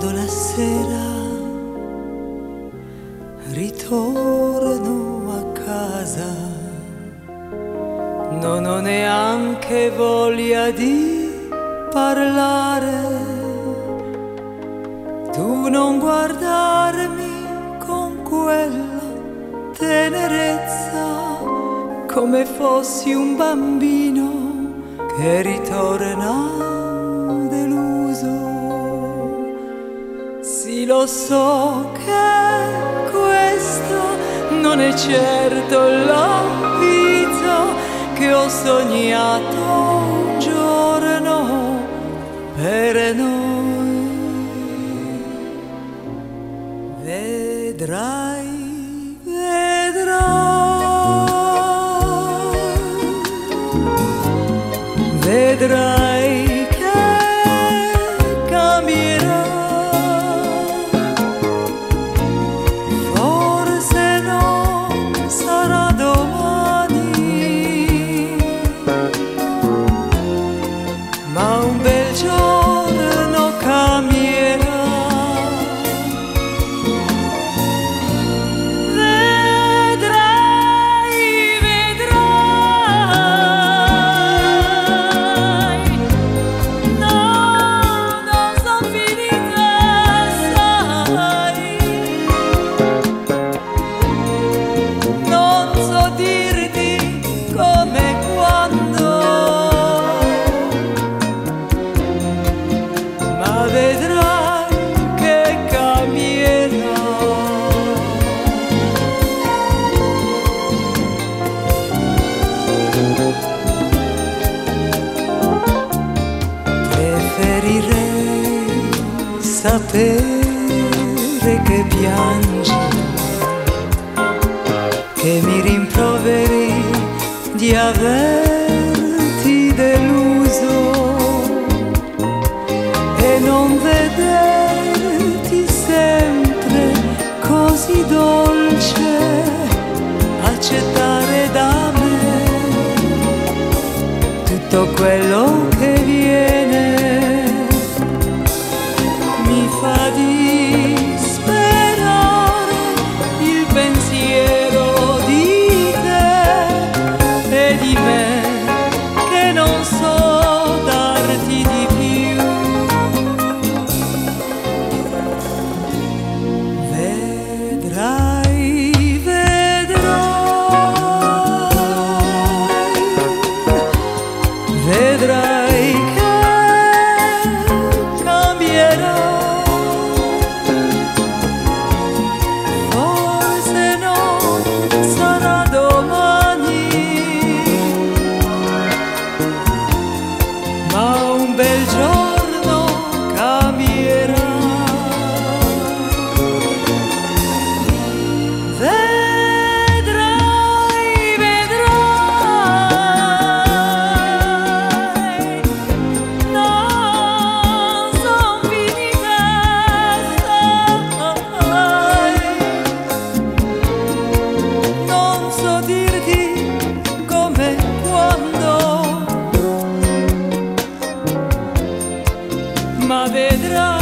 quando la sera ritorno a casa non ho neanche voglia di parlare. Tu non guardarmi con quella tenerezza come fossi un bambino che ritorna lo so che questa non è certo la vita che ho sognato un giorno per noi. Vedrai, vedrai, vedrai sapere che piangi che mi rimproveri di averti deluso e non vederti sempre così dolce accettare da me tutto quello che pedra